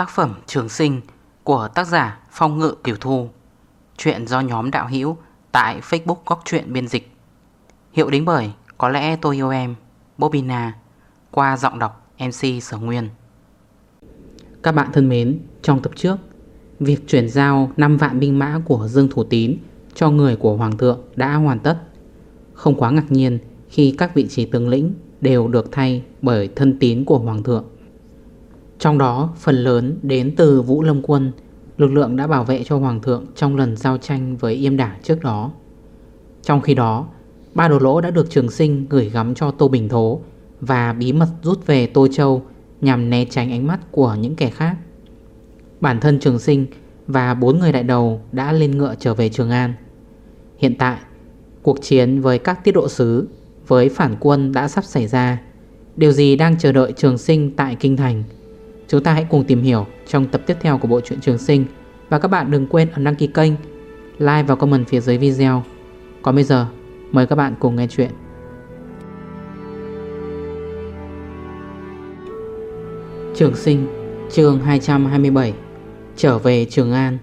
Tác phẩm Trường Sinh của tác giả Phong Ngự Kiều Thu. Chuyện do nhóm đạo hữu tại Facebook Góc Chuyện Biên Dịch. Hiệu đính bởi Có lẽ tôi yêu em Bobina Qua giọng đọc MC Sở Nguyên. Các bạn thân mến, trong tập trước Việc chuyển giao 5 vạn binh mã của Dương Thủ Tín cho người của Hoàng thượng đã hoàn tất. Không quá ngạc nhiên khi các vị trí tướng lĩnh đều được thay bởi thân tín của Hoàng thượng trong đó, phần lớn đến từ Vũ Lâm Quân, Lực lượng đã bảo vệ cho Hoàng thượng trong lần giao tranh với Yêm Đảng trước đó. Trong khi đó, Ba đồ lỗ đã được trường sinh gửi gắm cho Tô Bình Thố Và bí mật rút về Tô Châu Nhằm né tránh ánh mắt của những kẻ khác. Bản thân trường sinh và bốn người đại đầu đã lên ngựa trở về Trường An. Hiện tại, Cuộc chiến với các tiết độ sứ, Với phản quân đã sắp xảy ra. Điều gì đang chờ đợi trường sinh tại Kinh Thành? Chúng ta hãy cùng tìm hiểu trong tập tiếp theo của bộ truyện Trường Sinh. Và các bạn đừng quên ấn đăng ký kênh, like và comment phía dưới video. Còn bây giờ, mời các bạn cùng nghe chuyện. Trường Sinh, chương 227 Trở về Trường An.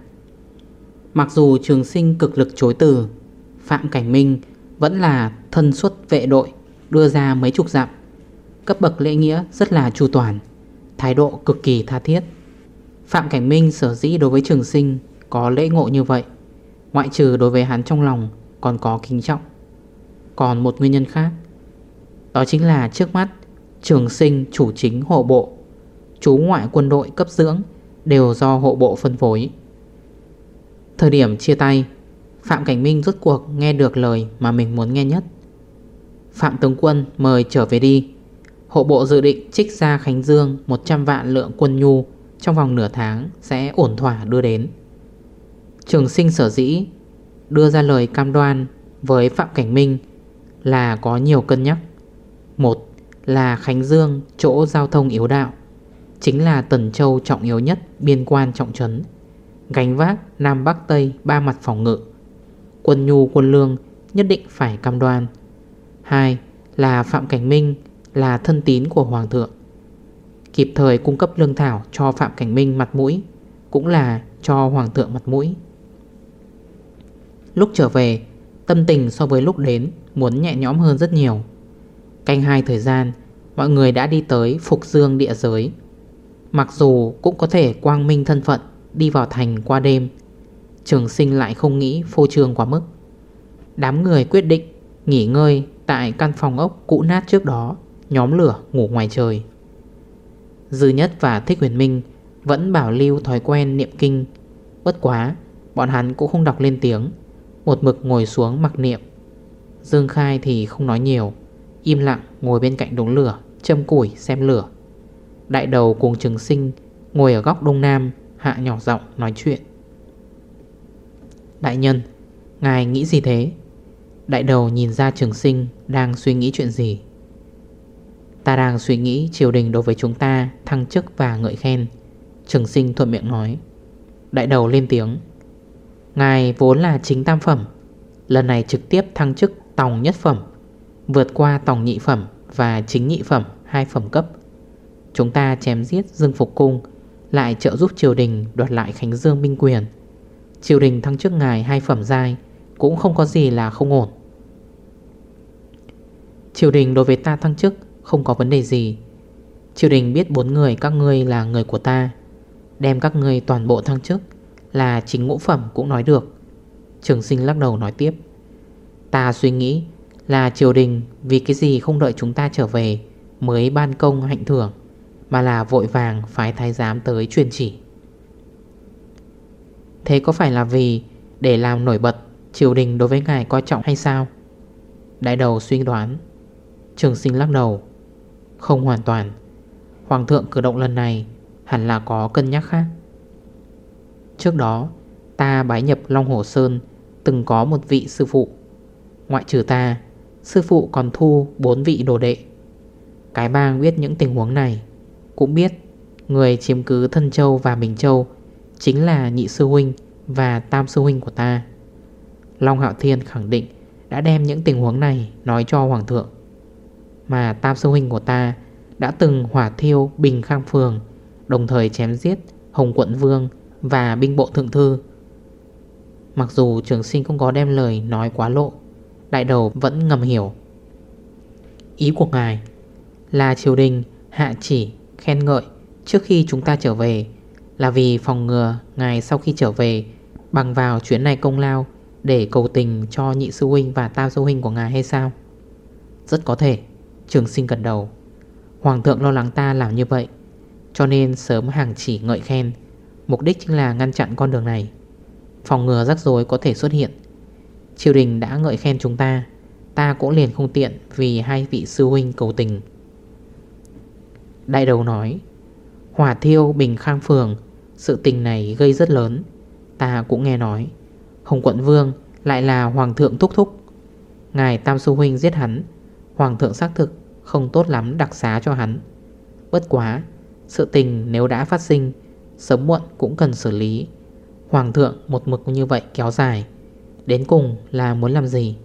Mặc dù Trường Sinh cực lực chối từ Phạm Cảnh Minh vẫn là thân xuất vệ đội Đưa ra mấy chục dặm. Cấp bậc lễ nghĩa rất là chu toàn. Thái độ cực kỳ tha thiết. Phạm Cảnh Minh sở dĩ đối với trường sinh Có lễ ngộ như vậy, Ngoại trừ đối với hắn trong lòng Còn có kính trọng. Còn một nguyên nhân khác, Đó chính là trước mắt Trường sinh chủ chính hộ bộ, Chú ngoại quân đội cấp dưỡng Đều do hộ bộ phân phối. Thời điểm chia tay, Phạm Cảnh Minh rốt cuộc nghe được lời Mà mình muốn nghe nhất. Phạm Tướng Quân mời trở về đi. Hộ bộ dự định trích ra Khánh Dương 100 vạn lượng quân nhu, Trong vòng nửa tháng sẽ ổn thỏa đưa đến. Trường sinh sở dĩ Đưa ra lời cam đoan Với Phạm Cảnh Minh Là có nhiều cân nhắc. Một là Khánh Dương Chỗ giao thông yếu đạo Chính là Tần Châu trọng yếu nhất, Biên quan trọng trấn. Gánh vác Nam Bắc Tây ba mặt phòng ngự, Quân nhu quân lương Nhất định phải cam đoan. Hai là Phạm Cảnh Minh là thân tín của Hoàng thượng. Kịp thời cung cấp lương thảo cho Phạm Cảnh Minh mặt mũi, Cũng là cho Hoàng thượng mặt mũi. Lúc trở về, Tâm tình so với lúc đến Muốn nhẹ nhõm hơn rất nhiều. Canh hai thời gian, Mọi người đã đi tới Phục Dương địa giới. Mặc dù cũng có thể quang minh thân phận Đi vào thành qua đêm, Trường sinh lại không nghĩ phô trương quá mức. Đám người quyết định Nghỉ ngơi tại căn phòng ốc cũ nát trước đó. Nhóm lửa ngủ ngoài trời. Dư nhất và Thích Huyền Minh Vẫn bảo lưu thói quen niệm kinh. Bất quá, Bọn hắn cũng không đọc lên tiếng, Một mực ngồi xuống mặc niệm. Dương Khai thì không nói nhiều, Im lặng ngồi bên cạnh đống lửa, Châm củi, xem lửa. Đại đầu cùng trường sinh Ngồi ở góc đông nam, Hạ nhỏ giọng nói chuyện. Đại nhân, Ngài nghĩ gì thế? Đại đầu nhìn ra trường sinh Đang suy nghĩ chuyện gì? Ta đang suy nghĩ triều đình đối với chúng ta, Thăng chức và ngợi khen. Trường sinh thuận miệng nói. Đại đầu lên tiếng. Ngài vốn là chính tam phẩm. Lần này trực tiếp thăng chức tòng nhất phẩm, Vượt qua tòng nhị phẩm Và chính nhị phẩm, hai phẩm cấp. Chúng ta chém giết Dương Phục Cung, Lại trợ giúp triều đình đoạt lại Khánh Dương binh quyền. Triều đình thăng chức ngài hai phẩm giai, Cũng không có gì là không ổn. Triều đình đối với ta thăng chức không có vấn đề gì. Triều đình biết bốn người, các ngươi là người của ta. Đem các ngươi toàn bộ thăng chức Là chính ngũ phẩm cũng nói được. Trường sinh lắc đầu nói tiếp. Ta suy nghĩ là triều đình Vì cái gì không đợi chúng ta trở về Mới ban công hạnh thưởng, Mà là vội vàng phái thái giám tới truyền chỉ. Thế có phải là vì Để làm nổi bật Triều đình đối với ngài coi trọng hay sao? Đại đầu suy đoán. Trường sinh lắc đầu không hoàn toàn. Hoàng thượng cử động lần này Hẳn là có cân nhắc khác. Trước đó, Ta bái nhập Long Hồ Sơn Từng có một vị sư phụ. Ngoại trừ ta, Sư phụ còn thu bốn vị đồ đệ. Cái bang biết những tình huống này Cũng biết Người chiếm cứ Thân Châu và Bình Châu Chính là nhị sư huynh Và tam sư huynh của ta. Long Hạo Thiên khẳng định Đã đem những tình huống này nói cho Hoàng thượng mà tam sư huynh của ta đã từng hỏa thiêu Bình Khang Phường, Đồng thời chém giết Hồng quận vương và binh bộ thượng thư. Mặc dù trường sinh không có đem lời nói quá lộ, Đại đầu vẫn ngầm hiểu. Ý của ngài là triều đình hạ chỉ khen ngợi trước khi chúng ta trở về, Là vì phòng ngừa ngài sau khi trở về Bằng vào chuyến này công lao Để cầu tình cho nhị sư huynh và tam sư huynh của ngài hay sao? Rất có thể. Trường sinh gật đầu. Hoàng thượng lo lắng ta làm như vậy, Cho nên sớm hàng chỉ ngợi khen. Mục đích chính là ngăn chặn con đường này. Phòng ngừa rắc rối có thể xuất hiện. Triều đình đã ngợi khen chúng ta Ta cũng liền không tiện Vì hai vị sư huynh cầu tình. Đại đầu nói, Hỏa thiêu bình khang phường, Sự tình này gây rất lớn. Ta cũng nghe nói, Hồng quận vương lại là hoàng thượng thúc thúc. Ngài Tam Sư Huynh giết hắn Hoàng thượng xác thực Không tốt lắm đặc xá cho hắn. Bất quá, Sự tình nếu đã phát sinh, Sớm muộn cũng cần xử lý. Hoàng thượng một mực như vậy kéo dài, Đến cùng là muốn làm gì?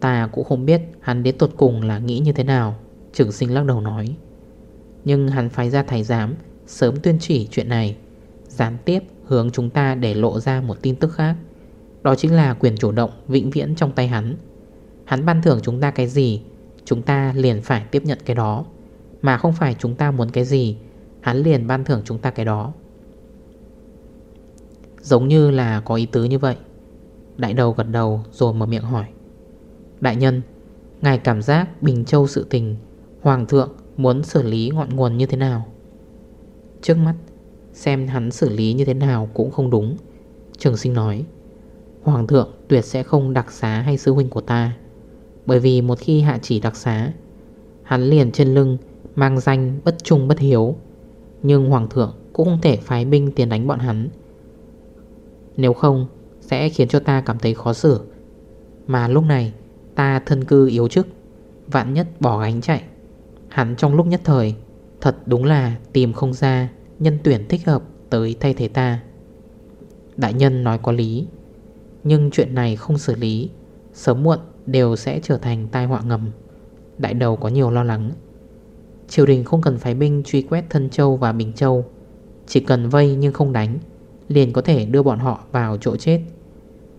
Ta cũng không biết Hắn đến tột cùng là nghĩ như thế nào Trưởng sinh lắc đầu nói. Nhưng hắn phái ra thầy giám Sớm tuyên chỉ chuyện này, Gián tiếp hướng chúng ta để lộ ra một tin tức khác. Đó chính là quyền chủ động vĩnh viễn trong tay hắn. Hắn ban thưởng chúng ta cái gì, Chúng ta liền phải tiếp nhận cái đó. Mà không phải chúng ta muốn cái gì, Hắn liền ban thưởng chúng ta cái đó. Giống như là có ý tứ như vậy. Đại đầu gật đầu rồi mở miệng hỏi. Đại nhân, Ngài cảm giác Bình Châu sự tình, Hoàng thượng muốn xử lý ngọn nguồn như thế nào? Trước mắt, Xem hắn xử lý như thế nào cũng không đúng. Trường sinh nói, Hoàng thượng tuyệt sẽ không đặc xá hay sư huynh của ta. Bởi vì một khi hạ chỉ đặc xá, Hắn liền trên lưng Mang danh bất trung bất hiếu. Nhưng hoàng thượng cũng không thể phái binh tiền đánh bọn hắn. Nếu không, Sẽ khiến cho ta cảm thấy khó xử. Mà lúc này, Ta thân cư yếu chức, Vạn nhất bỏ gánh chạy. Hắn trong lúc nhất thời, Thật đúng là tìm không ra Nhân tuyển thích hợp tới thay thế ta. Đại nhân nói có lý, Nhưng chuyện này không xử lý, Sớm muộn đều sẽ trở thành tai họa ngầm. Đại đầu có nhiều lo lắng. Triều đình không cần phái binh truy quét Thân Châu và Bình Châu. Chỉ cần vây nhưng không đánh, Liền có thể đưa bọn họ vào chỗ chết.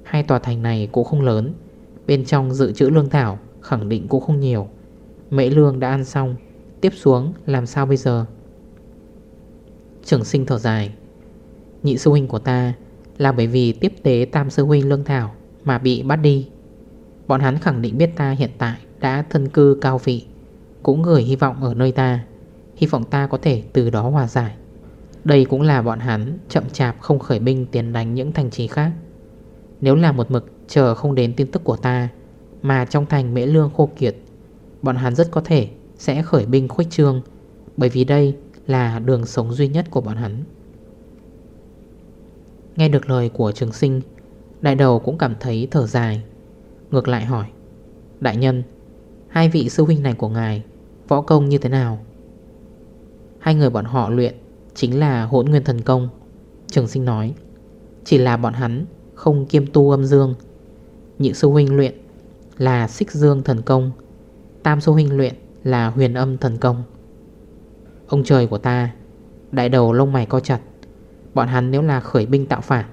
Hai tòa thành này cũng không lớn. Bên trong dự trữ lương thảo, Khẳng định cũng không nhiều. Mễ lương đã ăn xong, Tiếp xuống làm sao bây giờ? Trường sinh thở dài. Nhị sư huynh của ta Là bởi vì tiếp tế tam sư huynh lương thảo Mà bị bắt đi. Bọn hắn khẳng định biết ta hiện tại Đã thân cư cao vị, Cũng gửi hy vọng ở nơi ta. Hy vọng ta có thể từ đó hòa giải. Đây cũng là bọn hắn chậm chạp không khởi binh tiến đánh những thành trì khác. Nếu là một mực chờ không đến tin tức của ta, Mà trong thành mễ lương khô kiệt, Bọn hắn rất có thể sẽ khởi binh khuếch trương, Bởi vì đây là đường sống duy nhất của bọn hắn. Nghe được lời của trường sinh, Đại đầu cũng cảm thấy thở dài. Ngược lại hỏi, Đại nhân, Hai vị sư huynh này của ngài Võ công như thế nào? Hai người bọn họ luyện Chính là hỗn nguyên thần công. Trường sinh nói, Chỉ là bọn hắn không kiêm tu âm dương. Nhị sư huynh luyện Là xích dương thần công, Tam sư huynh luyện là huyền âm thần công. Ông trời của ta, Đại đầu lông mày co chặt, Bọn hắn nếu là khởi binh tạo phản,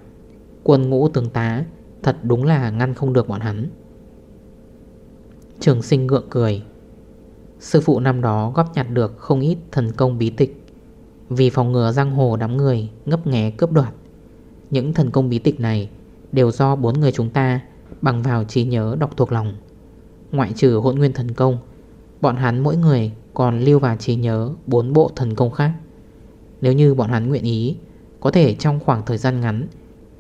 Quân ngũ tướng tá Thật đúng là ngăn không được bọn hắn. Trường sinh ngượng cười. Sư phụ năm đó góp nhặt được không ít thần công bí tịch. Vì phòng ngừa giang hồ đám người ngấp nghé cướp đoạt, Những thần công bí tịch này Đều do bốn người chúng ta Bằng vào trí nhớ đọc thuộc lòng. Ngoại trừ hỗn nguyên thần công, Bọn hắn mỗi người còn lưu vào trí nhớ bốn bộ thần công khác. Nếu như bọn hắn nguyện ý, Có thể trong khoảng thời gian ngắn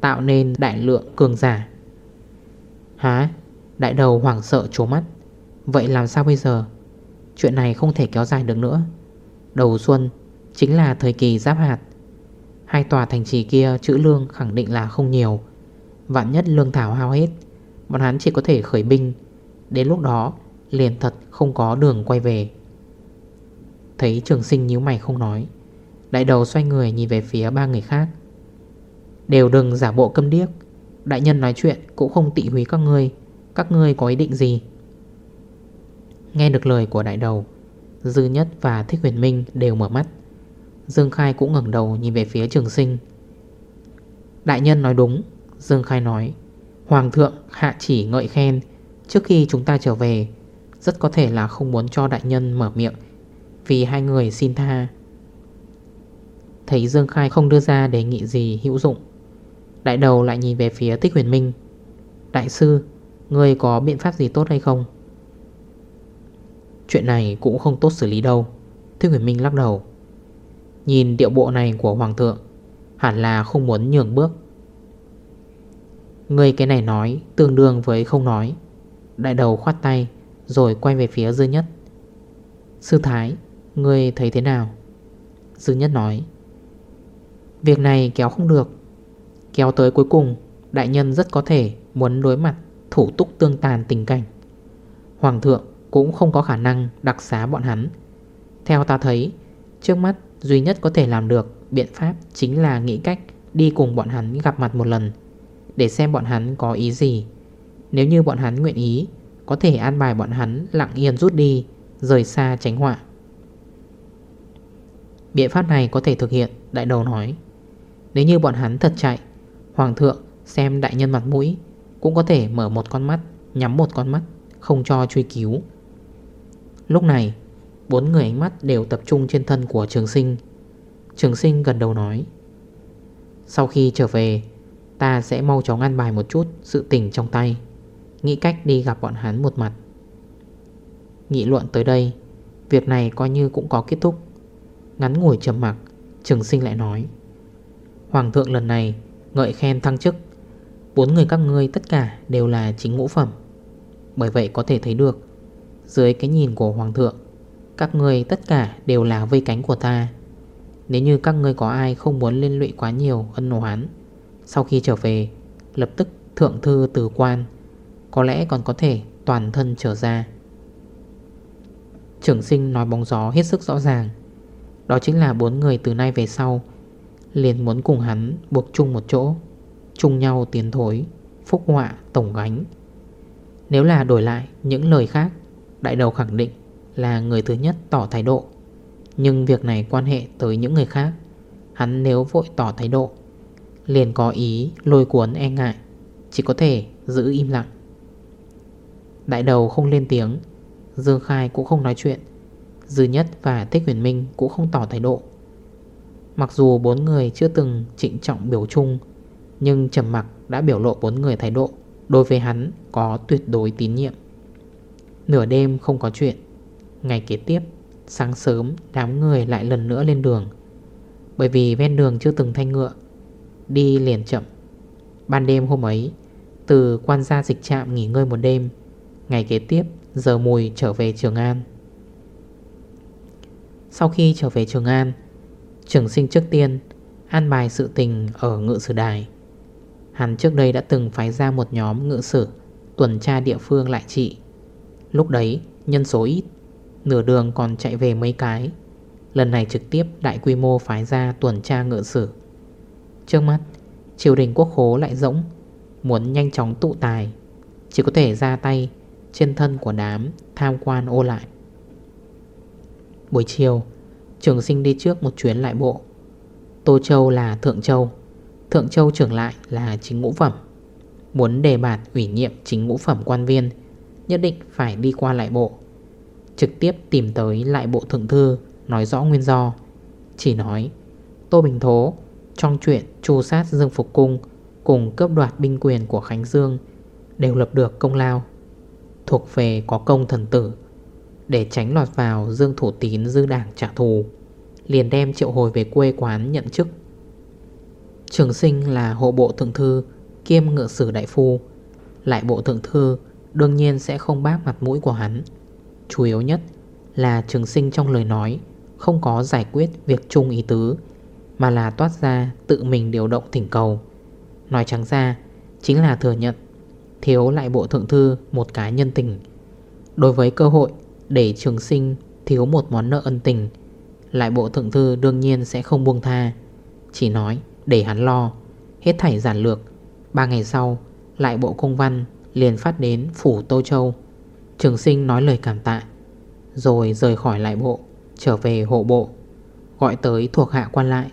Tạo nên đại lượng cường giả. Hả? Đại đầu hoảng sợ trố mắt. Vậy làm sao bây giờ? Chuyện này không thể kéo dài được nữa. Đầu xuân chính là thời kỳ giáp hạt. Hai tòa thành trì kia chữ lương khẳng định là không nhiều. Vạn nhất lương thảo hao hết, Bọn hắn chỉ có thể khởi binh. Đến lúc đó, liền thật không có đường quay về. Thấy trường sinh nhíu mày không nói, Đại đầu xoay người nhìn về phía ba người khác. Đều đừng giả bộ câm điếc. Đại nhân nói chuyện cũng không tị húy các ngươi. Các ngươi có ý định gì? Nghe được lời của đại đầu, Dư nhất và Thích huyền minh đều mở mắt. Dương Khai cũng ngẩn đầu nhìn về phía trường sinh. Đại nhân nói đúng, Dương Khai nói. Hoàng thượng, hạ chỉ ngợi khen. Trước khi chúng ta trở về, Rất có thể là không muốn cho đại nhân mở miệng, Vì hai người xin tha. Thấy Dương Khai không đưa ra đề nghị gì hữu dụng, Đại đầu lại nhìn về phía thích Huyền Minh. Đại sư, Ngươi có biện pháp gì tốt hay không? Chuyện này cũng không tốt xử lý đâu. Thích Huyền Minh lắc đầu. Nhìn điệu bộ này của Hoàng thượng, Hẳn là không muốn nhường bước. Người cái này nói, Tương đương với không nói. Đại đầu khoát tay, Rồi quay về phía Dư Nhất. Sư Thái, Người thấy thế nào? Dư Nhất nói. Việc này kéo không được. Kéo tới cuối cùng, Đại nhân rất có thể muốn đối mặt Thủ túc tương tàn tình cảnh. Hoàng thượng cũng không có khả năng đặc xá bọn hắn. Theo ta thấy, Trước mắt duy nhất có thể làm được Biện pháp chính là nghĩ cách Đi cùng bọn hắn gặp mặt một lần, Để xem bọn hắn có ý gì. Nếu như bọn hắn nguyện ý, Có thể an bài bọn hắn lặng yên rút đi, Rời xa tránh họa. Biện pháp này có thể thực hiện, Đại đầu nói. Nếu như bọn hắn thật chạy, Hoàng thượng xem đại nhân mặt mũi, Cũng có thể mở một con mắt, Nhắm một con mắt, Không cho truy cứu. Lúc này, Bốn người ánh mắt đều tập trung trên thân của trường sinh. Trường sinh gần đầu nói, Sau khi trở về, Ta sẽ mau chóng ăn bài một chút Sự tình trong tay. Nghĩ cách đi gặp bọn hắn một mặt. Nghị luận tới đây, Việc này coi như cũng có kết thúc. Ngắn ngủi trầm mặc, Trường sinh lại nói, Hoàng thượng lần này ngợi khen thăng chức. Bốn người các ngươi tất cả đều là chính ngũ phẩm. Bởi vậy có thể thấy được dưới cái nhìn của Hoàng thượng. Các người tất cả đều là vây cánh của ta. Nếu như các người có ai không muốn liên lụy quá nhiều ân hoán Sau khi trở về, Lập tức thượng thư từ quan, Có lẽ còn có thể toàn thân trở ra. Trưởng sinh nói bóng gió hết sức rõ ràng. Đó chính là bốn người từ nay về sau, Liền muốn cùng hắn buộc chung một chỗ, Chung nhau tiến thối, Phúc họa tổng gánh. Nếu là đổi lại những lời khác Đại đầu khẳng định là người thứ nhất tỏ thái độ. Nhưng việc này quan hệ tới những người khác. Hắn nếu vội tỏ thái độ, Liền có ý lôi cuốn e ngại, Chỉ có thể giữ im lặng. Đại đầu không lên tiếng, Dương Khai cũng không nói chuyện. Dư Nhất và Thích Huyền Minh cũng không tỏ thái độ. Mặc dù bốn người chưa từng trịnh trọng biểu chung, Nhưng trầm mặc đã biểu lộ bốn người thái độ Đối với hắn có tuyệt đối tín nhiệm. Nửa đêm không có chuyện. Ngày kế tiếp, Sáng sớm, đám người lại lần nữa lên đường. Bởi vì ven đường chưa từng thanh ngựa, Đi liền chậm. Ban đêm hôm ấy, Từ quan gia dịch trạm nghỉ ngơi một đêm, Ngày kế tiếp, Giờ mùi trở về Trường An. Sau khi trở về Trường An, Trường sinh trước tiên An bài sự tình ở ngự sử đài. Hắn trước đây đã từng phái ra một nhóm ngự sử Tuần tra địa phương lại trị. Lúc đấy, nhân số ít, Nửa đường còn chạy về mấy cái. Lần này trực tiếp đại quy mô phái ra tuần tra ngựa sử. Trước mắt, Triều đình quốc khố lại rỗng, Muốn nhanh chóng tụ tài. Chỉ có thể ra tay, Trên thân của đám tham quan ô lại. Buổi chiều, Trường sinh đi trước một chuyến lại bộ. Tô Châu là Thượng Châu Thượng Châu trưởng lại là chính ngũ phẩm. Muốn đề bạt ủy nhiệm chính ngũ phẩm quan viên Nhất định phải đi qua lại bộ. Trực tiếp tìm tới lại bộ thượng thư, Nói rõ nguyên do. Chỉ nói, Tô Bình Thố, Trong chuyện tru sát Dương Phục Cung Cùng cướp đoạt binh quyền của Khánh Dương Đều lập được công lao, Thuộc về có công thần tử. Để tránh lọt vào Dương Thủ Tín dư đảng trả thù, Liền đem triệu hồi về quê quán nhận chức. Trường sinh là hộ bộ thượng thư Kiêm ngựa sử đại phu, Lại bộ thượng thư Đương nhiên sẽ không bác mặt mũi của hắn. Chủ yếu nhất là trường sinh trong lời nói, Không có giải quyết việc chung ý tứ, Mà là toát ra tự mình điều động thỉnh cầu. Nói trắng ra, Chính là thừa nhận, Thiếu lại bộ thượng thư một cái nhân tình. Đối với cơ hội để trường sinh thiếu một món nợ ân tình, Lại bộ thượng thư đương nhiên sẽ không buông tha. Chỉ nói để hắn lo, Hết thảy giản lược, Ba ngày sau, Lại bộ công văn liền phát đến Phủ Tô Châu. Trường sinh nói lời cảm tạ, Rồi rời khỏi lại bộ, Trở về hộ bộ, Gọi tới thuộc hạ quan lại,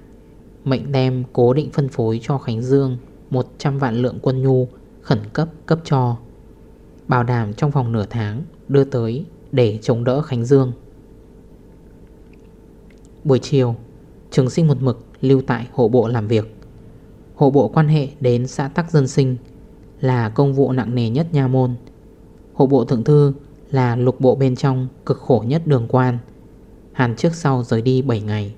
Mệnh đem cố định phân phối cho Khánh Dương 100 vạn lượng quân nhu Khẩn cấp cấp cho, Bảo đảm trong vòng nửa tháng Đưa tới để chống đỡ Khánh Dương. Buổi chiều, Trường sinh một mực lưu tại hộ bộ làm việc. Hộ bộ quan hệ đến xã Tắc Dân Sinh là công vụ nặng nề nhất nha môn. Hộ bộ thượng thư là lục bộ bên trong cực khổ nhất đường quan. Hàn trước sau rời đi 7 ngày.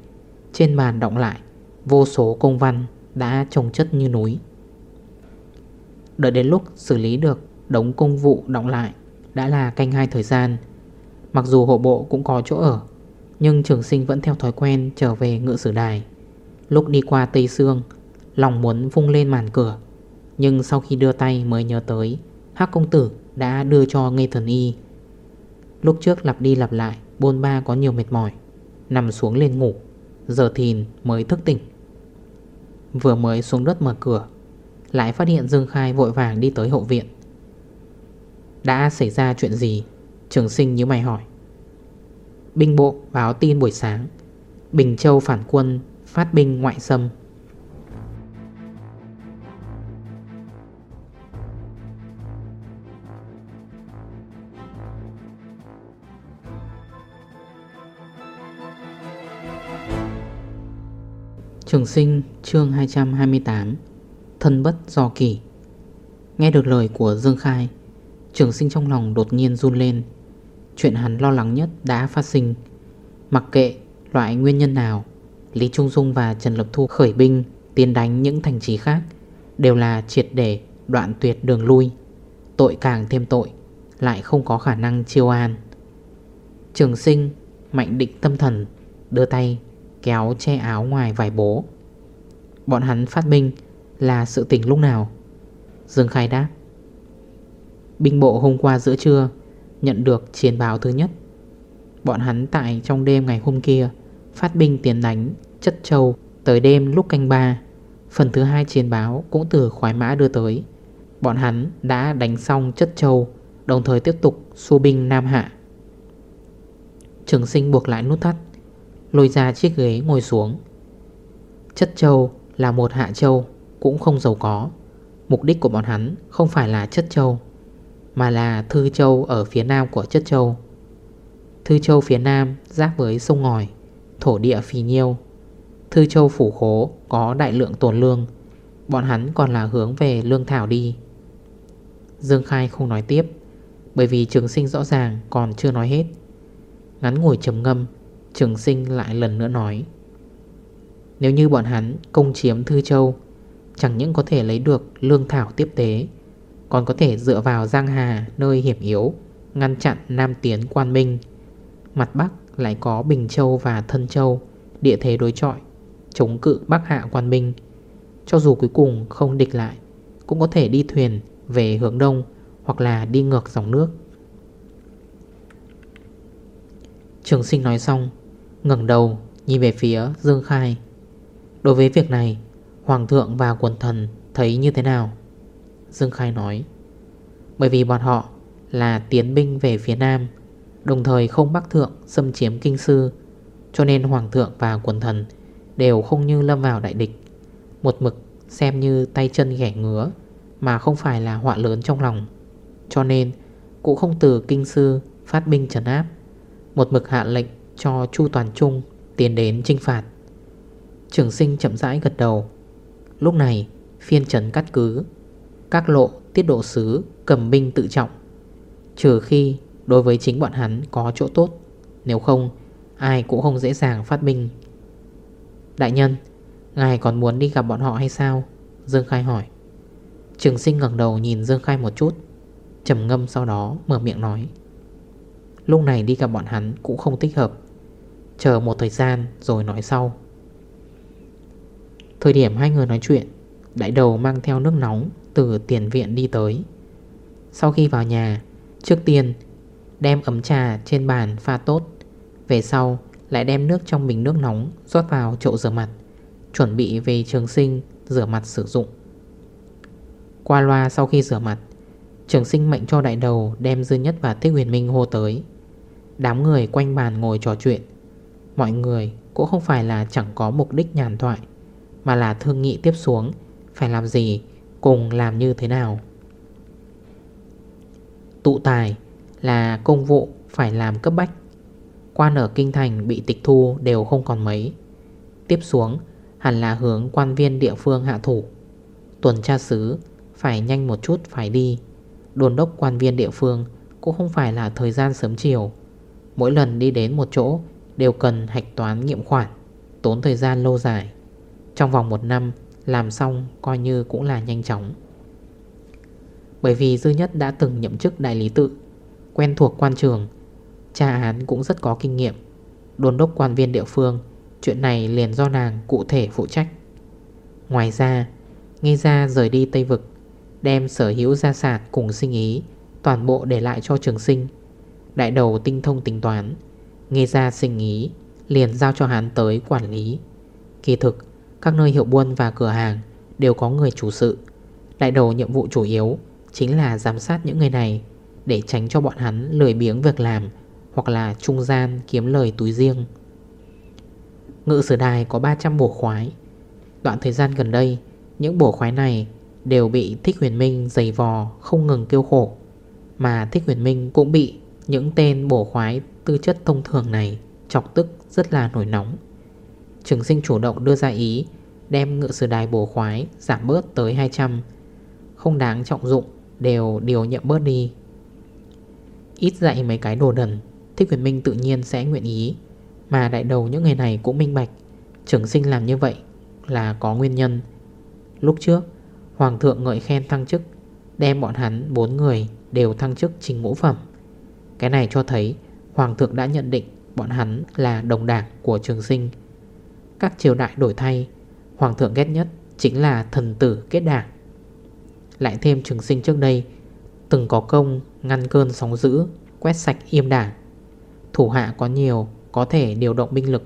Trên bàn động lại, Vô số công văn đã trồng chất như núi. Đợi đến lúc xử lý được đống công vụ động lại Đã là canh hai thời gian. Mặc dù hộ bộ cũng có chỗ ở, Nhưng trường sinh vẫn theo thói quen trở về ngựa sử đài. Lúc đi qua Tây Sương, Lòng muốn vung lên màn cửa. Nhưng sau khi đưa tay mới nhớ tới, Hắc công tử đã đưa cho ngây thần y. Lúc trước lặp đi lặp lại, Bôn ba có nhiều mệt mỏi, Nằm xuống lên ngủ, Giờ thìn mới thức tỉnh. Vừa mới xuống đất mở cửa, Lại phát hiện Dương Khai vội vàng đi tới hậu viện. Đã xảy ra chuyện gì? Trường sinh như mày hỏi. Binh bộ báo tin buổi sáng, Bình Châu phản quân phát binh ngoại xâm. Trường sinh, chương 228 Thân bất do kỳ Nghe được lời của Dương Khai, Trường sinh trong lòng đột nhiên run lên. Chuyện hắn lo lắng nhất đã phát sinh. Mặc kệ loại nguyên nhân nào, Lý Trung Dung và Trần Lập Thu khởi binh, Tiến đánh những thành trì khác, Đều là triệt để đoạn tuyệt đường lui. Tội càng thêm tội, Lại không có khả năng chiêu an. Trường sinh, Mạnh định tâm thần, Đưa tay Kéo che áo ngoài vải bố. Bọn hắn phát binh Là sự tình lúc nào? Dương Khai đáp. Binh bộ hôm qua giữa trưa Nhận được chiến báo thứ nhất. Bọn hắn tại trong đêm ngày hôm kia Phát binh tiến đánh Chất châu tới đêm lúc canh ba. Phần thứ hai chiến báo cũng từ khoái mã đưa tới. Bọn hắn đã đánh xong chất châu, Đồng thời tiếp tục xu binh Nam Hạ. Trường sinh buộc lại nút thắt. Lôi ra chiếc ghế ngồi xuống. Chất châu là một hạ châu Cũng không giàu có. Mục đích của bọn hắn không phải là chất châu, Mà là Thư Châu ở phía nam của chất châu. Thư Châu phía nam giáp với sông ngòi, Thổ địa phì nhiêu. Thư Châu phủ khố có đại lượng tồn lương, Bọn hắn còn là hướng về lương thảo đi. Dương Khai không nói tiếp, Bởi vì trường sinh rõ ràng còn chưa nói hết. Ngắn ngồi chấm ngâm Trường sinh lại lần nữa nói. Nếu như bọn hắn công chiếm Thư Châu, Chẳng những có thể lấy được lương thảo tiếp tế, Còn có thể dựa vào Giang Hà nơi hiểm yếu, Ngăn chặn Nam Tiến Quan Minh, Mặt Bắc lại có Bình Châu và Thân Châu, Địa thế đối trọi Chống cự Bắc Hạ Quan Minh. Cho dù cuối cùng không địch lại, Cũng có thể đi thuyền về hướng đông Hoặc là đi ngược dòng nước. Trường sinh nói xong ngẩng đầu, nhìn về phía Dương Khai. Đối với việc này, Hoàng thượng và quần thần thấy như thế nào? Dương Khai nói. Bởi vì bọn họ là tiến binh về phía Nam, Đồng thời không bắc thượng xâm chiếm kinh sư, Cho nên Hoàng thượng và quần thần Đều không như lâm vào đại địch, Một mực xem như tay chân ghẻ ngứa Mà không phải là họa lớn trong lòng. Cho nên, cũng không từ kinh sư phát binh trấn áp, Một mực hạ lệnh cho Chu Toàn Trung tiến đến trinh phạt. Trường sinh chậm rãi gật đầu. Lúc này, phiên trấn cắt cứ. Các lộ, tiết độ sứ, cầm binh tự trọng. Trừ khi đối với chính bọn hắn có chỗ tốt, Nếu không, ai cũng không dễ dàng phát binh. Đại nhân, Ngài còn muốn đi gặp bọn họ hay sao? Dương Khai hỏi. Trường sinh ngẩng đầu nhìn Dương Khai một chút, trầm ngâm sau đó mở miệng nói. Lúc này đi gặp bọn hắn cũng không thích hợp. Chờ một thời gian rồi nói sau. Thời điểm hai người nói chuyện, Đại đầu mang theo nước nóng Từ tiền viện đi tới. Sau khi vào nhà, Trước tiên đem ấm trà trên bàn pha tốt, Về sau lại đem nước trong bình nước nóng rót vào chậu rửa mặt, Chuẩn bị về trường sinh rửa mặt sử dụng. Qua loa sau khi rửa mặt, Trường sinh mệnh cho đại đầu đem Dư Nhất và Thích Huyền Minh hô tới. Đám người quanh bàn ngồi trò chuyện Mọi người Cũng không phải là chẳng có mục đích nhàn thoại, Mà là thương nghị tiếp xuống, Phải làm gì, Cùng làm như thế nào. Tụ tài là công vụ phải làm cấp bách, Quan ở Kinh Thành bị tịch thu đều không còn mấy. Tiếp xuống, hẳn là hướng quan viên địa phương hạ thủ. Tuần tra sứ phải nhanh một chút phải đi, Đồn đốc quan viên địa phương cũng không phải là thời gian sớm chiều. Mỗi lần đi đến một chỗ đều cần hạch toán nghiệm khoản, Tốn thời gian lâu dài. Trong vòng một năm, làm xong coi như cũng là nhanh chóng. Bởi vì Dư Nhất đã từng nhậm chức đại lý tự, Quen thuộc quan trường Cha án cũng rất có kinh nghiệm, Đồn đốc quan viên địa phương, Chuyện này liền do nàng cụ thể phụ trách. Ngoài ra, Nghe ra rời đi Tây Vực, Đem sở hữu gia sản cùng sinh ý Toàn bộ để lại cho trường sinh, Đại đầu tinh thông tính toán. Nghe ra sinh ý, Liền giao cho hắn tới quản lý. Kỳ thực, Các nơi hiệu buôn và cửa hàng Đều có người chủ sự. Đại đầu nhiệm vụ chủ yếu Chính là giám sát những người này Để tránh cho bọn hắn lười biếng việc làm Hoặc là trung gian kiếm lời túi riêng. Ngự sử đài có 300 bổ khoái. Đoạn thời gian gần đây, Những bổ khoái này Đều bị Thích Huyền Minh giày vò Không ngừng kêu khổ, Mà Thích Huyền Minh cũng bị những tên bổ khoái tư chất thông thường này Chọc tức rất là nổi nóng. Trường sinh chủ động đưa ra ý, Đem ngự sử đài bổ khoái Giảm bớt tới 200 Không đáng trọng dụng, Đều điều nhậm bớt đi. Ít dạy mấy cái đồ đần, Thích Huyền Minh tự nhiên sẽ nguyện ý. Mà đại đầu những người này cũng minh bạch, Trường sinh làm như vậy là có nguyên nhân. Lúc trước, Hoàng thượng ngợi khen thăng chức, Đem bọn hắn bốn người đều thăng chức trình ngũ phẩm. Cái này cho thấy Hoàng thượng đã nhận định bọn hắn là đồng đảng của trường sinh. Các triều đại đổi thay, Hoàng thượng ghét nhất chính là thần tử kết đảng. Lại thêm trường sinh trước đây, Từng có công ngăn cơn sóng dữ, Quét sạch im đảng. Thủ hạ có nhiều, Có thể điều động binh lực.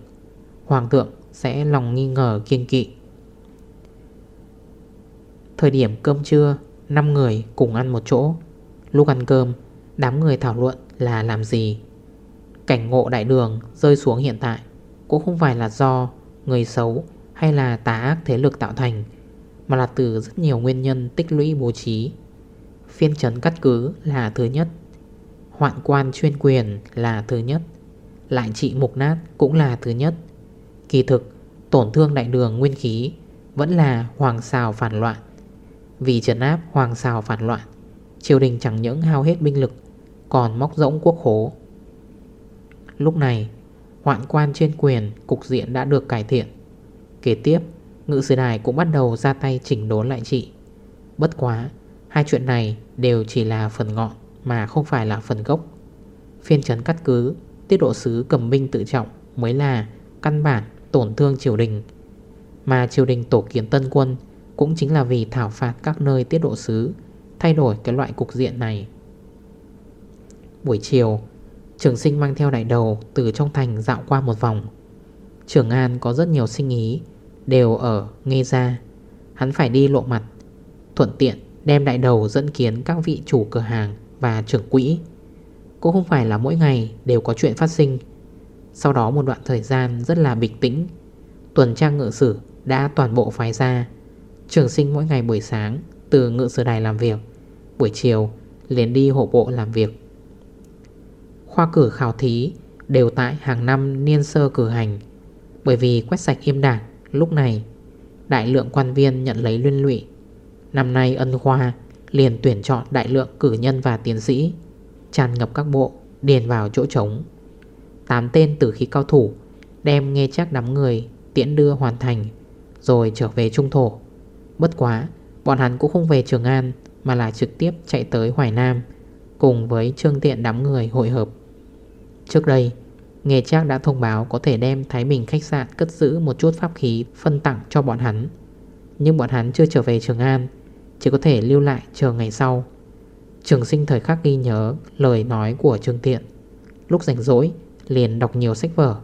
Hoàng thượng sẽ lòng nghi ngờ kiên kỵ. Thời điểm cơm trưa 5 người cùng ăn một chỗ. Lúc ăn cơm, Đám người thảo luận là làm gì? Cảnh ngộ đại đường rơi xuống hiện tại Cũng không phải là do Người xấu hay là tà ác thế lực tạo thành, Mà là từ rất nhiều nguyên nhân tích lũy bố trí. Phiên trấn cắt cứ là thứ nhất, Hoạn quan chuyên quyền là thứ nhất, Lại trị mục nát cũng là thứ nhất. Kỳ thực, tổn thương đại đường nguyên khí Vẫn là hoàng xào phản loạn. Vì trấn áp hoàng xào phản loạn, Triều đình chẳng những hao hết binh lực còn móc rỗng quốc khố Lúc này, Hoạn quan trên quyền, Cục diện đã được cải thiện. Kế tiếp, Ngự sử đài cũng bắt đầu ra tay chỉnh đốn lại trị. Bất quá, Hai chuyện này đều chỉ là phần ngọn Mà không phải là phần gốc. Phiên trấn cắt cứ, Tiết độ sứ cầm binh tự trọng Mới là căn bản tổn thương triều đình. Mà triều đình tổ kiến tân quân Cũng chính là vì thảo phạt các nơi tiết độ sứ, Thay đổi cái loại cục diện này. Buổi chiều, Trường sinh mang theo đại đầu Từ trong thành dạo qua một vòng. Trường An có rất nhiều sinh ý, Đều ở nghe ra Hắn phải đi lộ mặt, Thuận tiện đem đại đầu dẫn kiến các vị chủ cửa hàng Và trưởng quỹ. Cũng không phải là mỗi ngày đều có chuyện phát sinh. Sau đó một đoạn thời gian rất là bình tĩnh, Tuần trang ngự sử đã toàn bộ phái ra. Trường sinh mỗi ngày buổi sáng Từ ngự sử đài làm việc, Buổi chiều liền đi hộ bộ làm việc. Khoa cử khảo thí đều tại hàng năm niên sơ cử hành. Bởi vì quét sạch im đảng, lúc này, Đại lượng quan viên nhận lấy liên lụy. Năm nay ân khoa liền tuyển chọn đại lượng cử nhân và tiến sĩ, Tràn ngập các bộ, điền vào chỗ trống. Tám tên tử khí cao thủ Đem nghe chắc đám người tiễn đưa hoàn thành, Rồi trở về trung thổ. Bất quá, Bọn hắn cũng không về Trường An Mà là trực tiếp chạy tới Hoài Nam Cùng với trương tiện đám người hội hợp. Trước đây Nghề Trác đã thông báo có thể đem Thái Bình khách sạn cất giữ một chút pháp khí phân tặng cho bọn hắn. Nhưng bọn hắn chưa trở về Trường An Chỉ có thể lưu lại chờ ngày sau. Trường sinh thời khắc ghi nhớ lời nói của Trương Tiện. Lúc rảnh rỗi liền đọc nhiều sách vở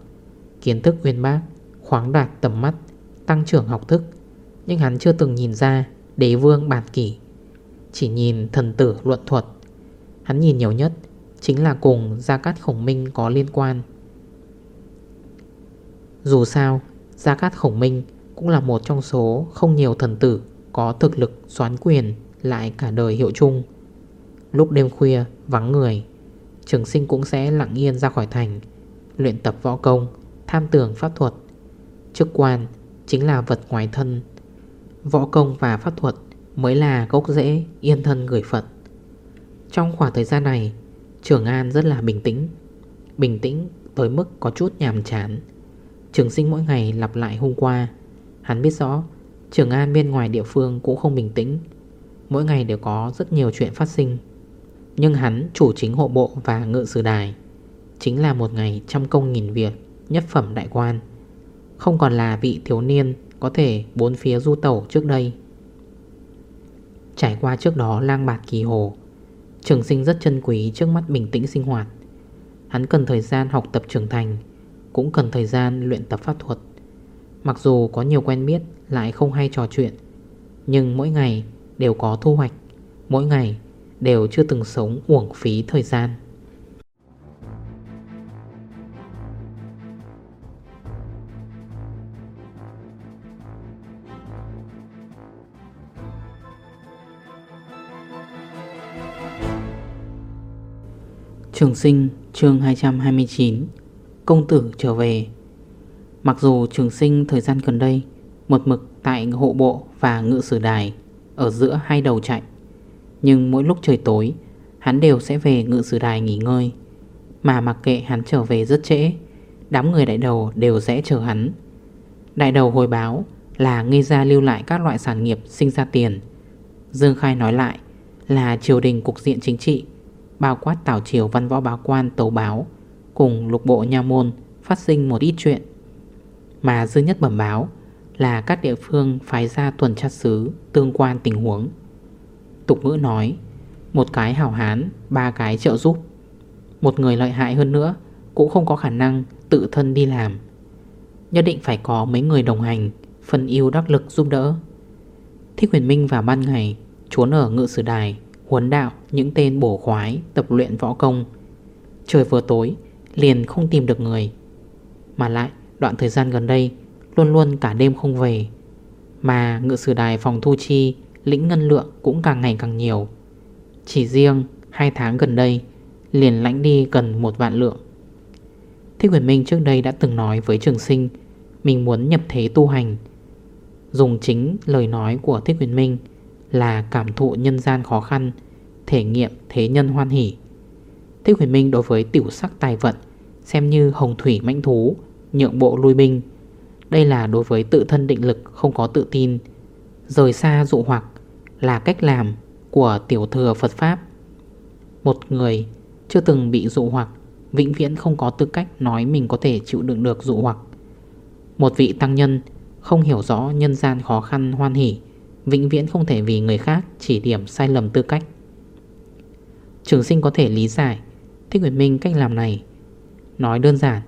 Kiến thức uyên bác, khoáng đạt tầm mắt, tăng trưởng học thức. Nhưng hắn chưa từng nhìn ra đế vương bản kỷ. Chỉ nhìn thần tử luận thuật. Hắn nhìn nhiều nhất Chính là cùng Gia Cát Khổng Minh có liên quan. Dù sao, Gia Cát Khổng Minh cũng là một trong số không nhiều thần tử Có thực lực xoán quyền lại cả đời hiệu chung. Lúc đêm khuya vắng người, Trường sinh cũng sẽ lặng yên ra khỏi thành, Luyện tập võ công, Tham tưởng pháp thuật. Chức quan chính là vật ngoài thân. Võ công và pháp thuật Mới là gốc rễ yên thân gửi Phật. Trong khoảng thời gian này Trường An rất là bình tĩnh. Bình tĩnh tới mức có chút nhàm chán. Trường sinh mỗi ngày lặp lại hôm qua. Hắn biết rõ, Trường An bên ngoài địa phương cũng không bình tĩnh. Mỗi ngày đều có rất nhiều chuyện phát sinh. Nhưng hắn chủ chính hộ bộ và ngự sử đài. Chính là một ngày trăm công nghìn việc, Nhất phẩm đại quan. Không còn là vị thiếu niên Có thể bốn phía du tẩu trước đây. Trải qua trước đó lang bạt kỳ hồ Trường sinh rất chân quý trước mắt bình tĩnh sinh hoạt. Hắn cần thời gian học tập trưởng thành, Cũng cần thời gian luyện tập pháp thuật. Mặc dù có nhiều quen biết, Lại không hay trò chuyện, Nhưng mỗi ngày đều có thu hoạch, Mỗi ngày đều chưa từng sống uổng phí thời gian. Trường sinh, chương 229 Công tử trở về. Mặc dù trường sinh thời gian gần đây Một mực tại hộ bộ và ngự sử đài Ở giữa hai đầu chạy Nhưng mỗi lúc trời tối, Hắn đều sẽ về ngự sử đài nghỉ ngơi. Mà mặc kệ hắn trở về rất trễ, Đám người đại đầu đều sẽ chờ hắn. Đại đầu hồi báo là ngây ra lưu lại các loại sản nghiệp sinh ra tiền. Dương Khai nói lại là triều đình cục diện chính trị Bao quát tảo triều văn võ báo quan tấu báo Cùng lục bộ nha môn phát sinh một ít chuyện. Mà dư nhất bẩm báo là các địa phương phái ra tuần tra sứ tương quan tình huống. Tục ngữ nói Một cái hảo hán, ba cái trợ giúp. Một người lợi hại hơn nữa Cũng không có khả năng tự thân đi làm. Nhất định phải có mấy người đồng hành Phần yêu đắc lực giúp đỡ. Thích huyền minh vào ban ngày Trốn ở ngự sử đài Huấn đạo những tên bổ khoái, Tập luyện võ công. Trời vừa tối, liền không tìm được người. Mà lại, đoạn thời gian gần đây, Luôn luôn cả đêm không về. Mà ngự sử đài phòng thu chi, Lĩnh ngân lượng cũng càng ngày càng nhiều. Chỉ riêng hai tháng gần đây, Liền lãnh đi gần một vạn lượng. Thích Huyền Minh trước đây đã từng nói với trường sinh, Mình muốn nhập thế tu hành. Dùng chính lời nói của Thích Huyền Minh là cảm thụ nhân gian khó khăn, Thể nghiệm thế nhân hoan hỷ. Thích huyền minh đối với tiểu sắc tài vận, Xem như hồng thủy mãnh thú, Nhượng bộ lui binh. Đây là đối với tự thân định lực không có tự tin. Rời xa dụ hoặc Là cách làm của tiểu thừa Phật Pháp. Một người chưa từng bị dụ hoặc, Vĩnh viễn không có tư cách nói mình có thể chịu đựng được dụ hoặc. Một vị tăng nhân không hiểu rõ nhân gian khó khăn hoan hỷ Vĩnh viễn không thể vì người khác chỉ điểm sai lầm tư cách. Trường sinh có thể lý giải, Thích Nguyệt Minh cách làm này. Nói đơn giản,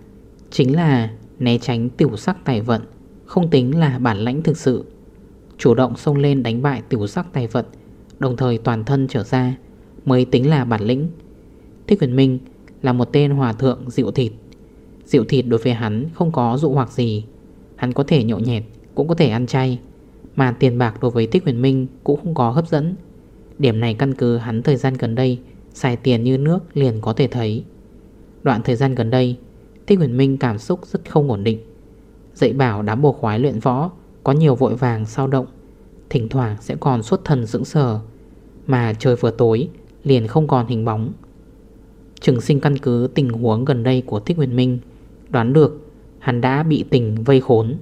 Chính là né tránh tiểu sắc tài vận, Không tính là bản lãnh thực sự. Chủ động xông lên đánh bại tiểu sắc tài vận, Đồng thời toàn thân trở ra, Mới tính là bản lĩnh. Thích Nguyệt Minh là một tên hòa thượng dịu thịt. Dịu thịt đối với hắn không có dụ hoặc gì. Hắn có thể nhộn nhẹt, Cũng có thể ăn chay. Mà tiền bạc đối với Thích Huyền Minh cũng không có hấp dẫn. Điểm này căn cứ hắn thời gian gần đây Xài tiền như nước liền có thể thấy. Đoạn thời gian gần đây Thích Huyền Minh cảm xúc rất không ổn định. Dạy bảo đám bồ khoái luyện võ Có nhiều vội vàng sao động, Thỉnh thoảng sẽ còn xuất thần dưỡng sờ Mà trời vừa tối Liền không còn hình bóng. Trường sinh căn cứ tình huống gần đây của Thích Huyền Minh Đoán được Hắn đã bị tình vây khốn,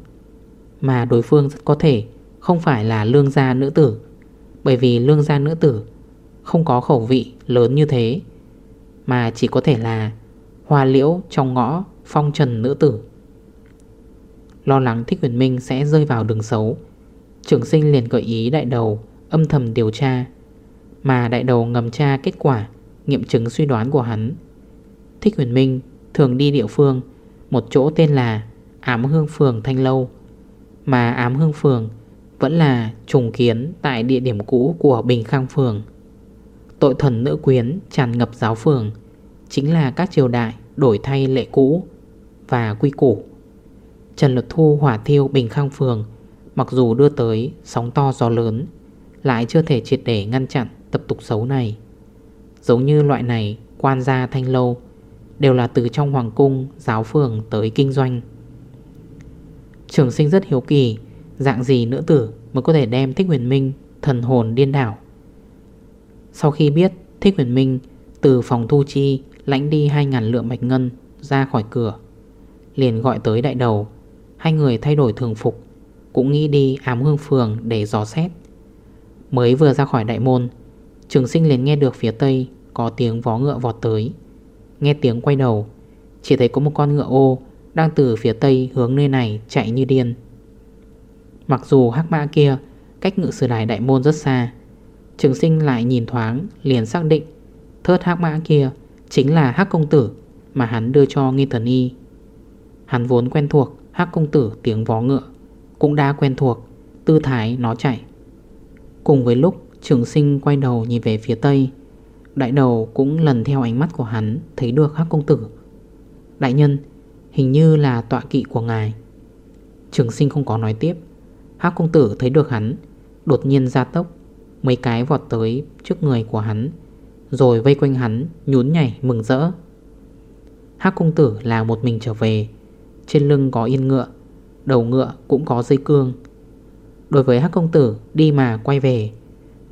Mà đối phương rất có thể không phải là lương gia nữ tử. Bởi vì lương gia nữ tử không có khẩu vị lớn như thế, Mà chỉ có thể là Hoa liễu trong ngõ phong trần nữ tử. Lo lắng Thích Huyền Minh sẽ rơi vào đường xấu Trưởng sinh liền gợi ý đại đầu Âm thầm điều tra, Mà đại đầu ngầm tra kết quả, Nghiệm chứng suy đoán của hắn. Thích Huyền Minh thường đi địa phương, Một chỗ tên là Ám Hương Phường Thanh Lâu, Mà Ám Hương Phường vẫn là trùng kiến tại địa điểm cũ của Bình Khang Phường. Tội thần nữ quyến tràn ngập giáo phường Chính là các triều đại đổi thay lệ cũ Và quy củ. Trần Lực Thu hỏa thiêu Bình Khang Phường, Mặc dù đưa tới sóng to gió lớn, Lại chưa thể triệt để ngăn chặn tập tục xấu này. Giống như loại này, quan gia thanh lâu Đều là từ trong hoàng cung giáo phường tới kinh doanh. Trường sinh rất hiếu kỳ Dạng gì nữ tử mới có thể đem Thích Huyền Minh, thần hồn điên đảo? Sau khi biết Thích Huyền Minh từ phòng thu chi lãnh đi 2.000 lượng bạch ngân ra khỏi cửa, Liền gọi tới đại đầu. Hai người thay đổi thường phục, Cũng nghĩ đi ám hương phường để dò xét. Mới vừa ra khỏi đại môn, Trường sinh liền nghe được phía tây Có tiếng vó ngựa vọt tới. Nghe tiếng quay đầu, Chỉ thấy có một con ngựa ô Đang từ phía tây hướng nơi này chạy như điên. Mặc dù hắc mã kia Cách ngự sử đài đại môn rất xa, Trường sinh lại nhìn thoáng Liền xác định Thớt hắc mã kia Chính là hắc công tử Mà hắn đưa cho nghi thần y. Hắn vốn quen thuộc hắc công tử tiếng vó ngựa, Cũng đã quen thuộc Tư thái nó chạy. Cùng với lúc trường sinh quay đầu nhìn về phía tây, Đại đầu cũng lần theo ánh mắt của hắn Thấy được hắc công tử. Đại nhân, Hình như là tọa kỵ của ngài. Trường sinh không có nói tiếp. Hắc công tử thấy được hắn, Đột nhiên ra tốc, Mấy cái vọt tới trước người của hắn, Rồi vây quanh hắn, nhún nhảy mừng rỡ. Hắc công tử là một mình trở về, Trên lưng có yên ngựa, Đầu ngựa cũng có dây cương. Đối với Hắc công tử, đi mà quay về,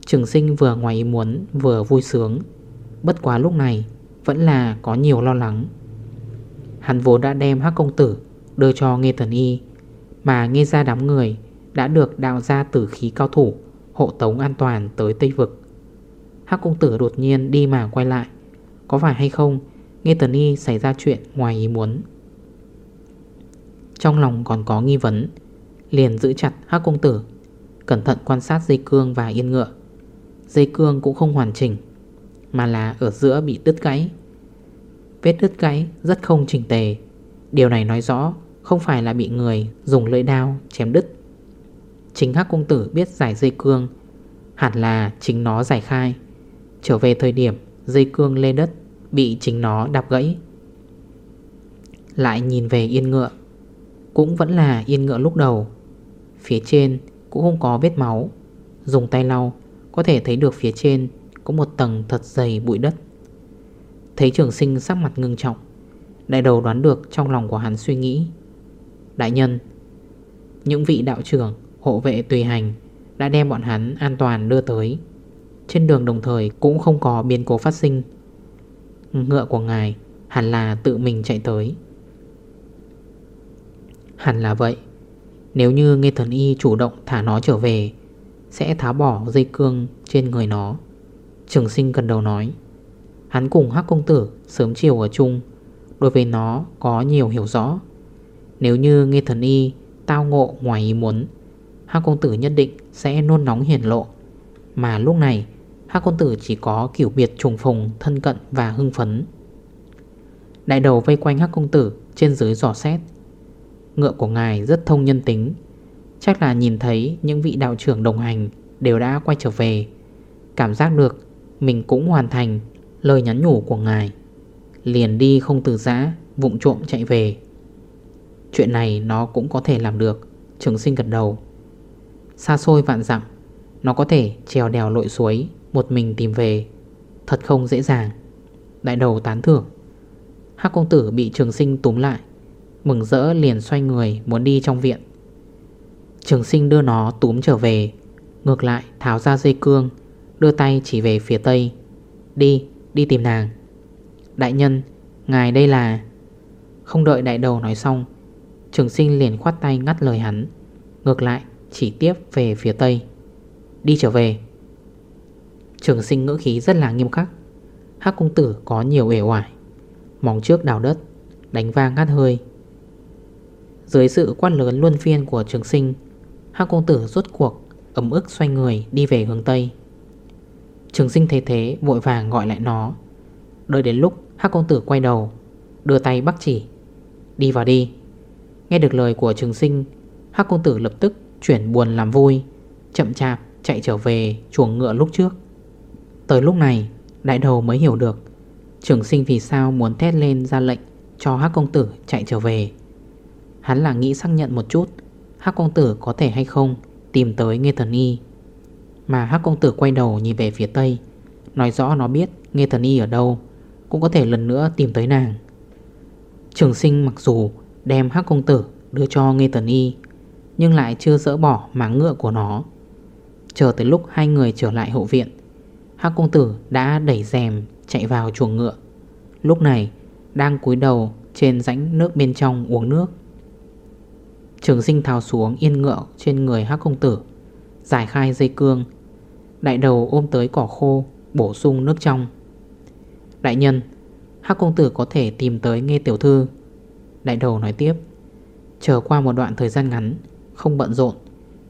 Trường sinh vừa ngoài ý muốn, vừa vui sướng. Bất quá lúc này, Vẫn là có nhiều lo lắng. Hắn vốn đã đem Hắc công tử Đưa cho nghe Thần Y, Mà nghe ra đám người đã được đạo ra tử khí cao thủ, Hộ tống an toàn tới Tây Vực. Hắc công tử đột nhiên đi mà quay lại. Có phải hay không? Nghe Tần Y xảy ra chuyện ngoài ý muốn. Trong lòng còn có nghi vấn, Liền giữ chặt Hắc công tử, Cẩn thận quan sát dây cương và yên ngựa. Dây cương cũng không hoàn chỉnh, Mà là ở giữa bị đứt gãy. Vết đứt gãy rất không chỉnh tề. Điều này nói rõ Không phải là bị người dùng lưỡi đao chém đứt. Chính Hắc Công Tử biết giải dây cương. Hẳn là chính nó giải khai. Trở về thời điểm, dây cương lên đất, Bị chính nó đạp gãy. Lại nhìn về yên ngựa. Cũng vẫn là yên ngựa lúc đầu. Phía trên cũng không có vết máu. Dùng tay lau, Có thể thấy được phía trên Có một tầng thật dày bụi đất. Thấy trường sinh sắc mặt ngưng trọng, Đại đầu đoán được trong lòng của hắn suy nghĩ. Đại nhân, Những vị đạo trưởng Hộ vệ tùy hành, Đã đem bọn hắn an toàn đưa tới. Trên đường đồng thời cũng không có biến cố phát sinh. Ngựa của ngài Hẳn là tự mình chạy tới. Hẳn là vậy. Nếu như Nghe Thần Y chủ động thả nó trở về, Sẽ tháo bỏ dây cương trên người nó. Trường sinh gần đầu nói. Hắn cùng Hắc Công Tử sớm chiều ở chung, Đối với nó có nhiều hiểu rõ. Nếu như Nghe Thần Y tao ngộ ngoài ý muốn Hắc Công Tử nhất định sẽ nôn nóng hiển lộ. Mà lúc này, Hắc Công Tử chỉ có kiểu biệt trùng phùng, thân cận và hưng phấn. Đại đầu vây quanh Hắc Công Tử trên dưới giỏ xét. Ngựa của ngài rất thông nhân tính. Chắc là nhìn thấy những vị đạo trưởng đồng hành đều đã quay trở về. Cảm giác được mình cũng hoàn thành lời nhắn nhủ của ngài. Liền đi không từ giã, Vụng trộm chạy về. Chuyện này nó cũng có thể làm được, Trường sinh gật đầu. Xa xôi vạn dặm Nó có thể trèo đèo lội suối Một mình tìm về. Thật không dễ dàng. Đại đầu tán thưởng. Hắc công tử bị trường sinh túm lại Mừng rỡ liền xoay người muốn đi trong viện. Trường sinh đưa nó túm trở về Ngược lại tháo ra dây cương Đưa tay chỉ về phía tây. Đi, đi tìm nàng. Đại nhân, ngài đây là. Không đợi đại đầu nói xong Trường sinh liền khoát tay ngắt lời hắn. Ngược lại chỉ tiếp về phía tây. Đi trở về. Trường sinh ngữ khí rất là nghiêm khắc. Hắc công tử có nhiều ể hoài Móng trước đào đất, Đánh vang ngắt hơi. Dưới sự quát lớn luân phiên của trường sinh, Hắc công tử rốt cuộc Ấm ức xoay người đi về hướng Tây. Trường sinh thấy thế, vội vàng gọi lại nó. Đợi đến lúc Hắc công tử quay đầu, Đưa tay bắt chỉ. Đi vào đi. Nghe được lời của trường sinh, Hắc công tử lập tức chuyển buồn làm vui, Chậm chạp chạy trở về chuồng ngựa lúc trước. Tới lúc này, Đại đầu mới hiểu được, Trường sinh vì sao muốn thét lên ra lệnh Cho Hắc công tử chạy trở về. Hắn là nghĩ xác nhận một chút, Hắc công tử có thể hay không Tìm tới Nghê Thần Y. Mà Hắc công tử quay đầu nhìn về phía tây, Nói rõ nó biết Nghê Thần Y ở đâu, Cũng có thể lần nữa tìm tới nàng. Trường sinh mặc dù đem Hắc công tử đưa cho Nghê Thần Y nhưng lại chưa dỡ bỏ máng ngựa của nó. Chờ tới lúc hai người trở lại hậu viện, Hắc công tử đã đẩy rèm chạy vào chuồng ngựa. Lúc này, đang cúi đầu trên rãnh nước bên trong uống nước. Trường sinh tháo xuống yên ngựa trên người hắc công tử, Giải khai dây cương. Đại đầu ôm tới cỏ khô, Bổ sung nước trong. Đại nhân, Hắc công tử có thể tìm tới nghe tiểu thư. Đại đầu nói tiếp, Chờ qua một đoạn thời gian ngắn không bận rộn.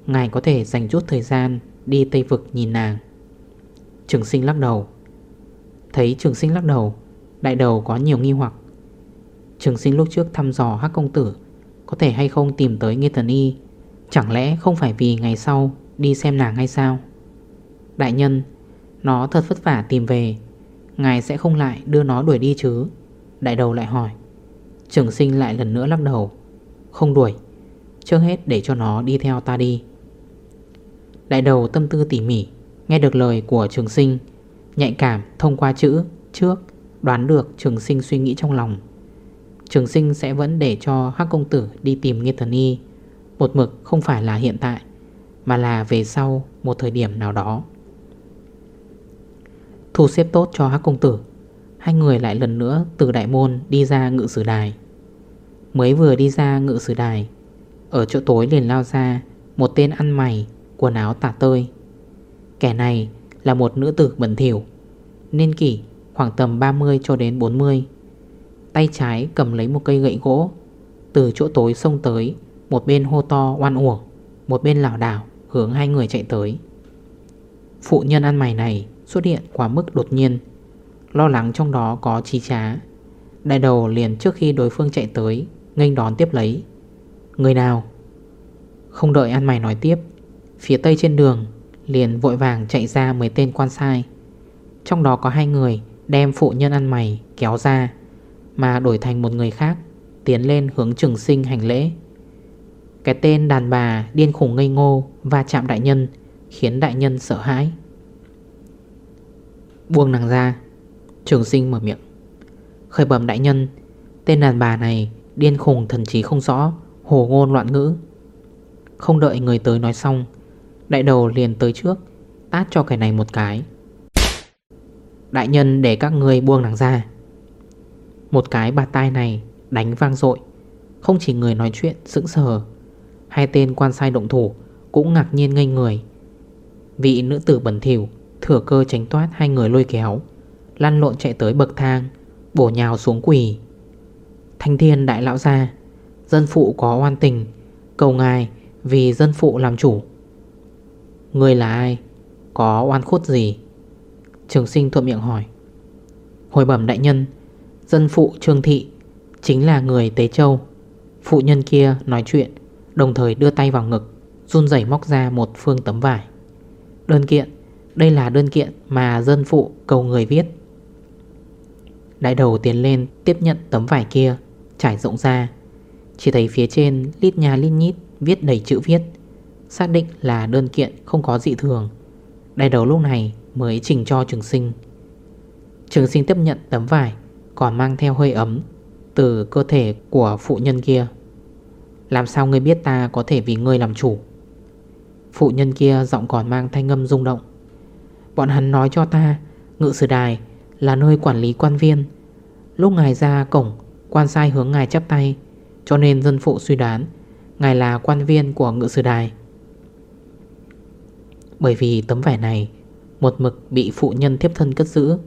Ngài có thể dành chút thời gian Đi Tây Vực nhìn nàng. Trường sinh lắc đầu. Thấy trường sinh lắc đầu, Đại đầu có nhiều nghi hoặc. Trường sinh lúc trước thăm dò hắc công tử, Có thể hay không tìm tới Nghê Thần Y? Chẳng lẽ không phải vì ngày sau Đi xem nàng hay sao? Đại nhân, Nó thật vất vả tìm về. Ngài sẽ không lại đưa nó đuổi đi chứ? Đại đầu lại hỏi. Trường sinh lại lần nữa lắc đầu. Không đuổi. Trước hết để cho nó đi theo ta đi. Đại đầu tâm tư tỉ mỉ, Nghe được lời của trường sinh, Nhạy cảm thông qua chữ trước, Đoán được trường sinh suy nghĩ trong lòng. Trường sinh sẽ vẫn để cho Hắc Công Tử đi tìm Nghiên Thần Y. Một mực không phải là hiện tại, Mà là về sau, một thời điểm nào đó. Thu xếp tốt cho Hắc Công Tử, Hai người lại lần nữa từ đại môn đi ra ngự sử đài. Mới vừa đi ra ngự sử đài ở chỗ tối liền lao ra Một tên ăn mày Quần áo tả tơi. Kẻ này là một nữ tử bẩn thỉu, Niên kỷ khoảng tầm 30 cho đến 40 Tay trái cầm lấy một cây gậy gỗ Từ chỗ tối xông tới Một bên hô to oan uổng Một bên lảo đảo hướng hai người chạy tới. Phụ nhân ăn mày này xuất hiện quá mức đột nhiên Lo lắng trong đó có chi trá. Đại đầu liền trước khi đối phương chạy tới nganh đón tiếp lấy. Người nào? Không đợi ăn mày nói tiếp, Phía tây trên đường Liền vội vàng chạy ra mấy tên quan sai. Trong đó có hai người Đem phụ nhân ăn mày kéo ra, Mà đổi thành một người khác Tiến lên hướng trường sinh hành lễ. Cái tên đàn bà điên khủng ngây ngô Và chạm đại nhân, Khiến đại nhân sợ hãi. Buông nàng ra, Trường sinh mở miệng. Khởi bẩm đại nhân, Tên đàn bà này điên khùng thần trí không rõ. Hồ ngôn loạn ngữ. Không đợi người tới nói xong, Đại đầu liền tới trước Tát cho cái này một cái. Đại nhân để các người buông nàng ra. Một cái bạt tai này Đánh vang dội, Không chỉ người nói chuyện sững sờ, Hai tên quan sai động thủ Cũng ngạc nhiên ngây người. Vị nữ tử bẩn thỉu Thừa cơ tránh toát hai người lôi kéo, Lăn lộn chạy tới bậc thang, Bổ nhào xuống quỷ Thanh thiên đại lão ra. Dân phụ có oan tình, Cầu ngài vì dân phụ làm chủ. Người là ai? Có oan khuất gì? Trường sinh thuận miệng hỏi. Hồi bẩm đại nhân, Dân phụ Trương Thị Chính là người Tế Châu. Phụ nhân kia nói chuyện, Đồng thời đưa tay vào ngực, Run rẩy móc ra một phương tấm vải. Đơn kiện, Đây là đơn kiện mà dân phụ cầu người viết. Đại đầu tiến lên tiếp nhận tấm vải kia, Trải rộng ra. Chỉ thấy phía trên lít nhà lít nhít Viết đầy chữ viết, Xác định là đơn kiện không có dị thường. Đại đầu lúc này mới trình cho trường sinh. Trường sinh tiếp nhận tấm vải, Còn mang theo hơi ấm Từ cơ thể của phụ nhân kia. Làm sao ngươi biết ta có thể vì ngươi làm chủ? Phụ nhân kia giọng còn mang thanh âm rung động. Bọn hắn nói cho ta, Ngự sử đài là nơi quản lý quan viên. Lúc ngài ra cổng, Quan sai hướng ngài chắp tay cho nên dân phụ suy đoán, Ngài là quan viên của ngự sử đài. Bởi vì tấm vải này, Một mực bị phụ nhân tiếp thân cất giữ,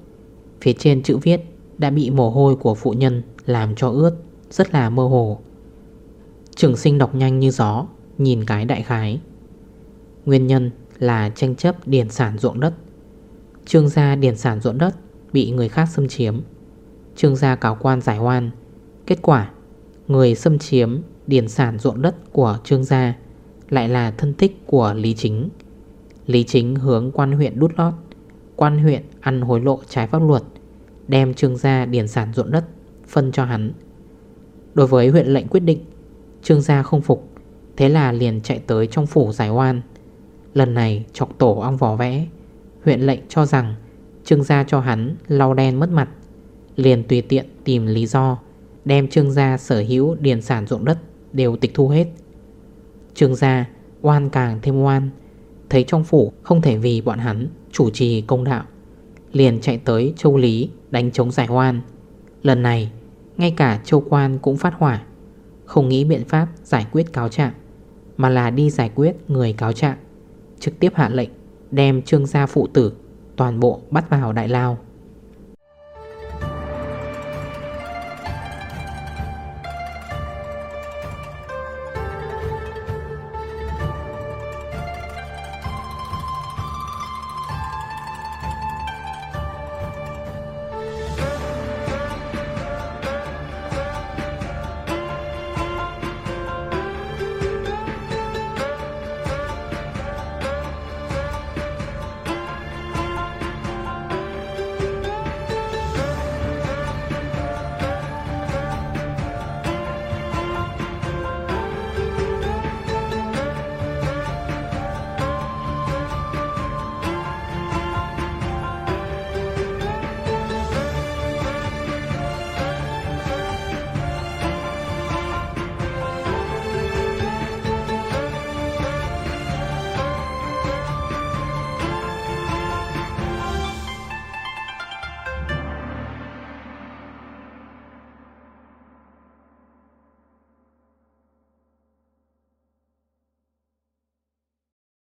Phía trên chữ viết Đã bị mồ hôi của phụ nhân Làm cho ướt, Rất là mơ hồ. Trường sinh đọc nhanh như gió, Nhìn cái đại khái. Nguyên nhân là tranh chấp điền sản ruộng đất. Trương gia điền sản ruộng đất Bị người khác xâm chiếm. Trương gia cáo quan giải oan, Kết quả Người xâm chiếm điền sản ruộng đất của Trương gia Lại là thân thích của Lý Chính. Lý Chính hướng quan huyện đút lót, Quan huyện ăn hối lộ trái pháp luật, Đem Trương gia điền sản ruộng đất Phân cho hắn. Đối với huyện lệnh quyết định, Trương gia không phục, Thế là liền chạy tới trong phủ giải oan. Lần này chọc tổ ong vỏ vẽ, Huyện lệnh cho rằng Trương gia cho hắn lau đen mất mặt, Liền tùy tiện tìm lý do Đem trương gia, sở hữu, điền sản ruộng đất Đều tịch thu hết. Trương gia, oan càng thêm oan, Thấy trong phủ không thể vì bọn hắn Chủ trì công đạo, Liền chạy tới châu Lý đánh chống giải oan. Lần này, Ngay cả châu quan cũng phát hỏa, Không nghĩ biện pháp giải quyết cáo trạng, Mà là đi giải quyết người cáo trạng, Trực tiếp hạ lệnh Đem trương gia phụ tử Toàn bộ bắt vào đại lao.